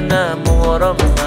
أنا مغرم.